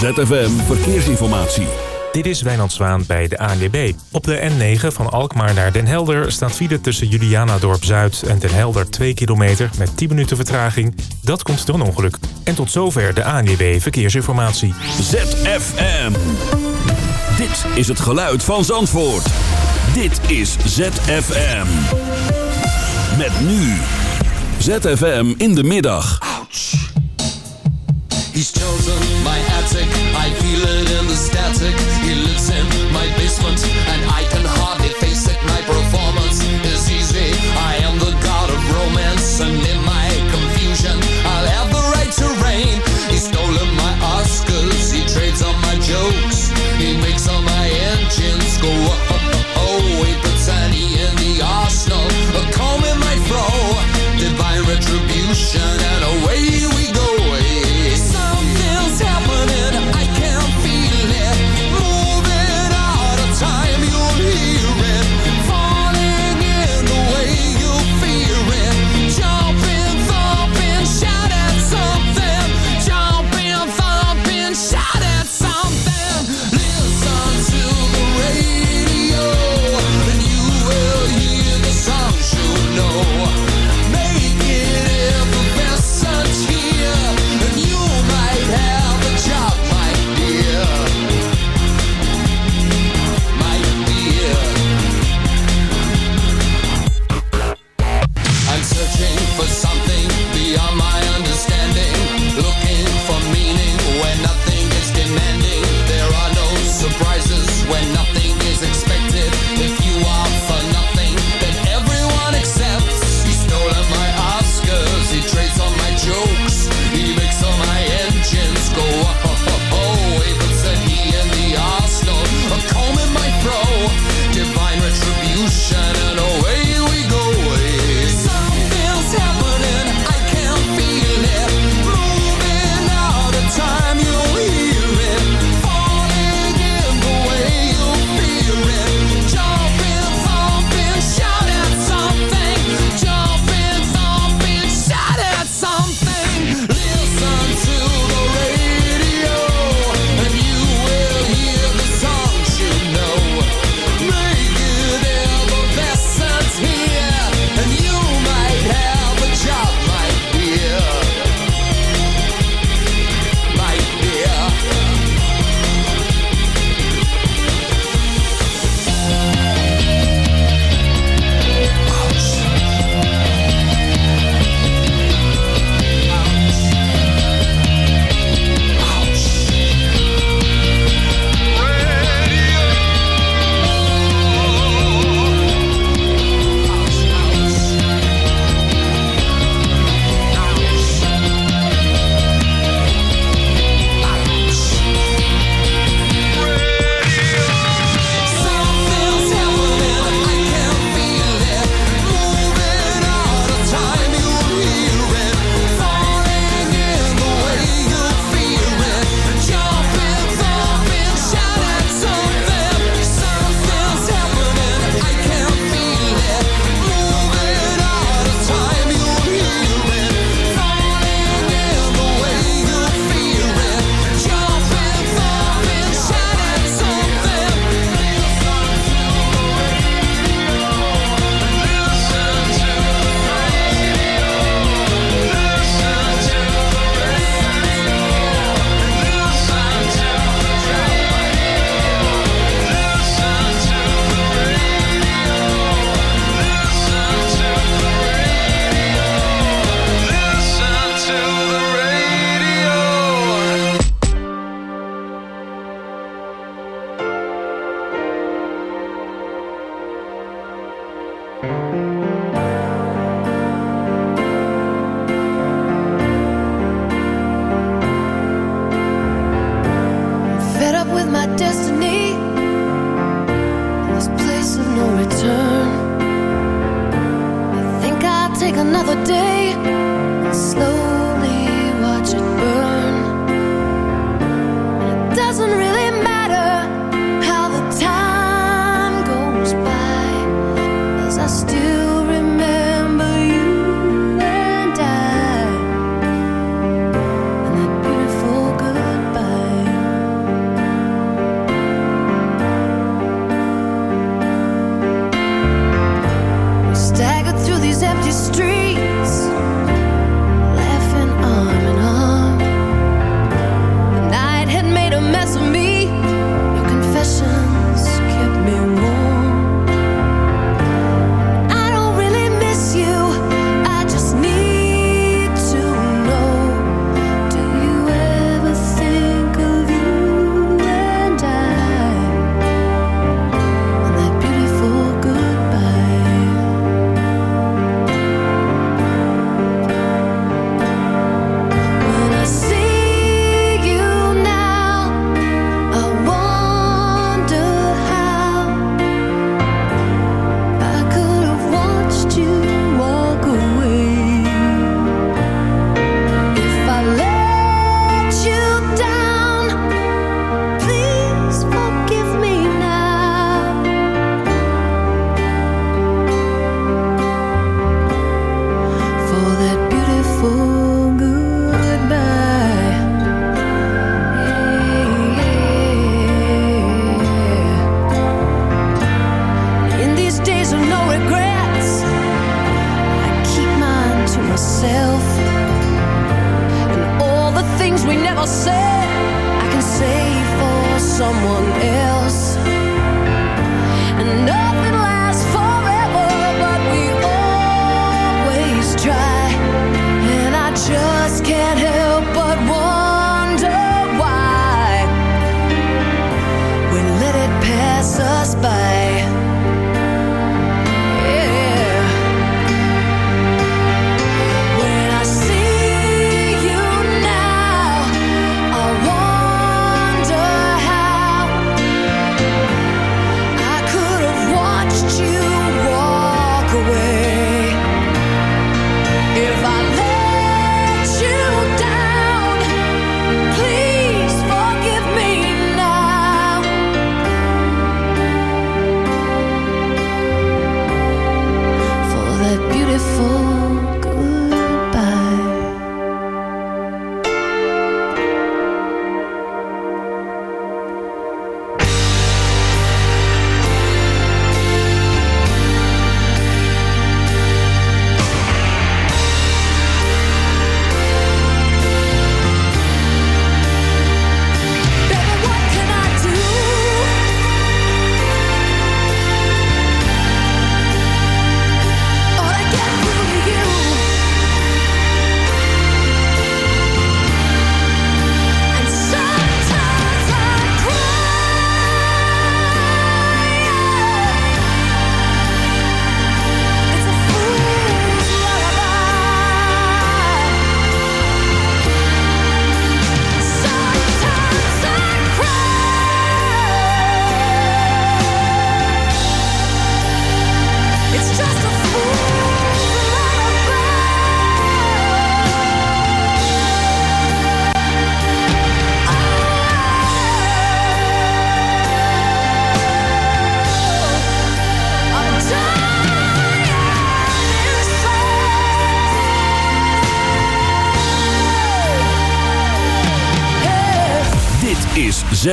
ZFM Verkeersinformatie. Dit is Wijnand Zwaan bij de ANWB. Op de N9 van Alkmaar naar Den Helder staat file tussen Julianadorp Zuid en Den Helder 2 kilometer met 10 minuten vertraging. Dat komt door een ongeluk. En tot zover de ANWB Verkeersinformatie. ZFM. Dit is het geluid van Zandvoort. Dit is ZFM. Met nu. ZFM in de middag. He's chosen my I feel it in the static. He lives in my basement, and I can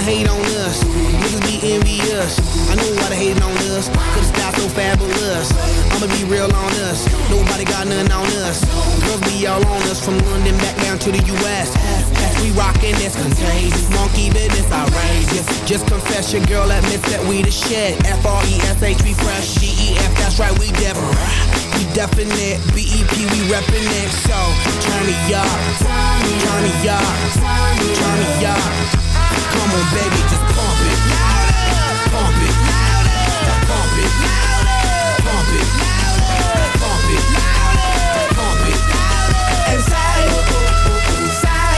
Wanna hate on us. Niggas be envious. I know why they hating on us. Cause the style so fabulous. I'ma be real on us. Nobody got nothing on us. Girls be all on us from London back down to the US. As we rockin' this contagious. Monkey business outrageous. Just confess your girl admits that we the shit. F-R-E-S-H, we fresh. G-E-F, that's right, we different. We definite. B-E-P, we reppin' it. So, turn me up. Turn me up. Turn me up. Come on, baby, just pump it. Louder. Pump it. Louder. Pump it. Louder. Pump it. Louder. Pump it. Louder. Pump it. Louder. And say, say,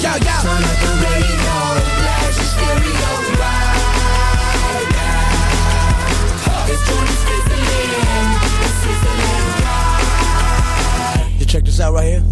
yo, yo. Turn up the radio, blast your stereo right now. This joint is. You check this out right here.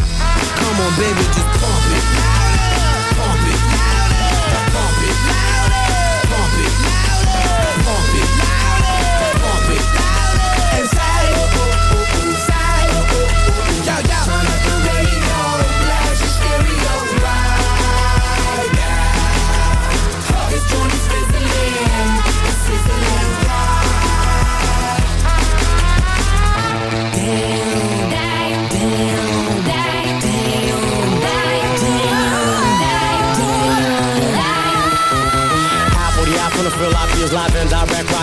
Come on, baby, just pump it.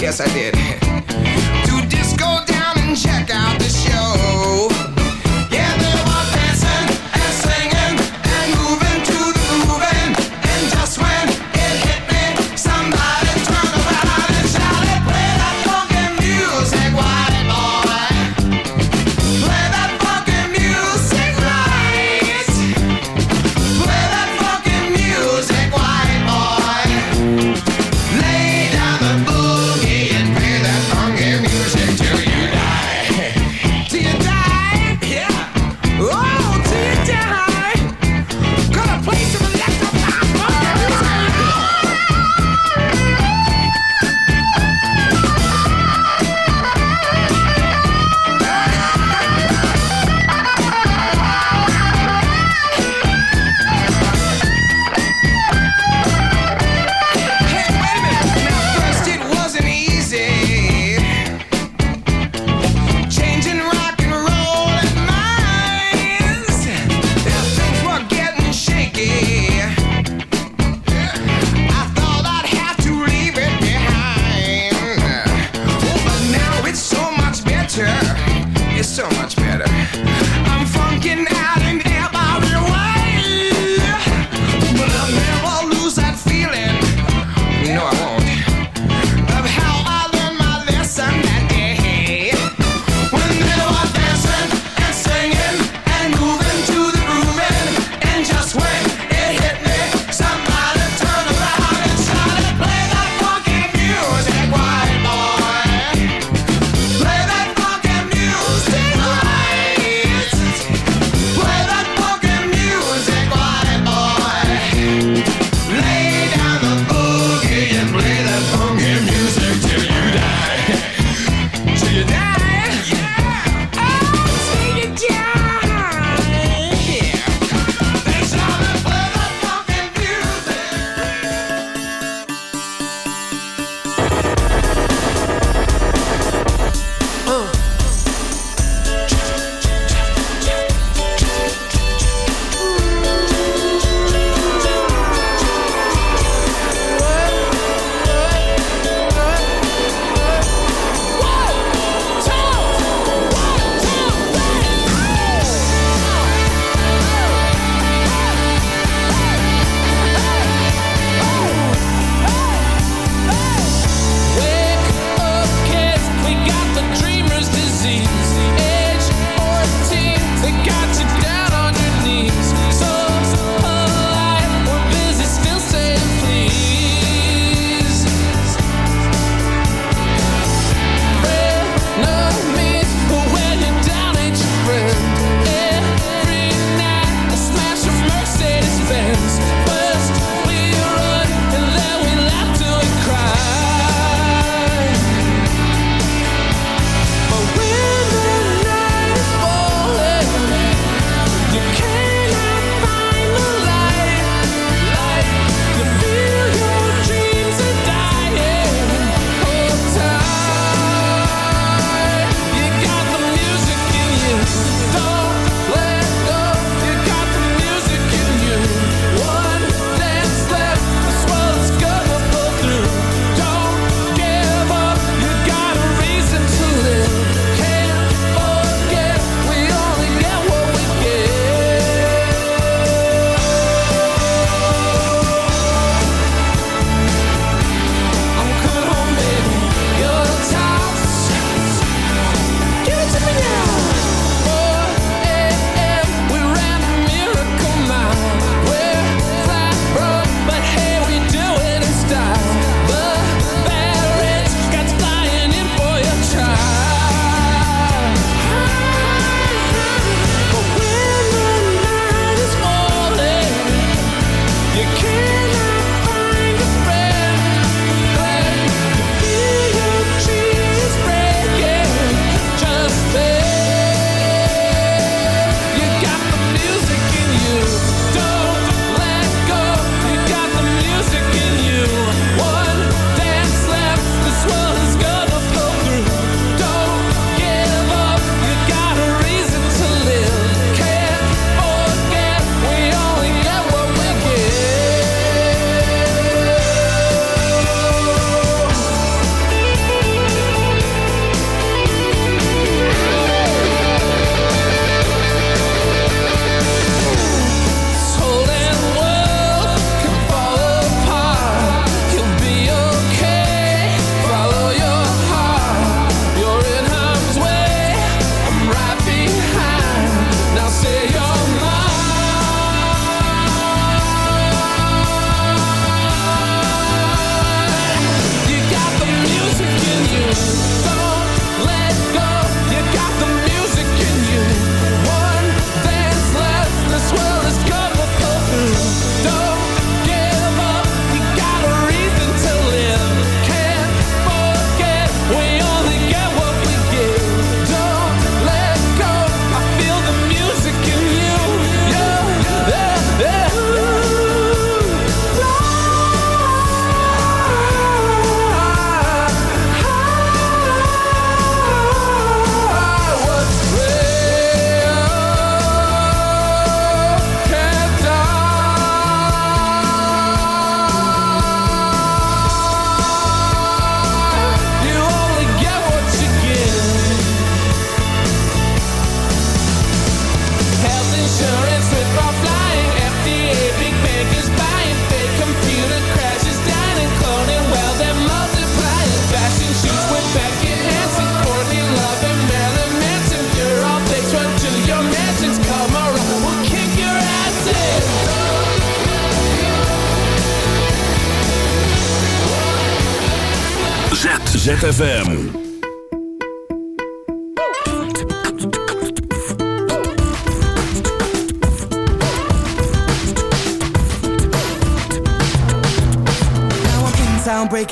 Yes, I did.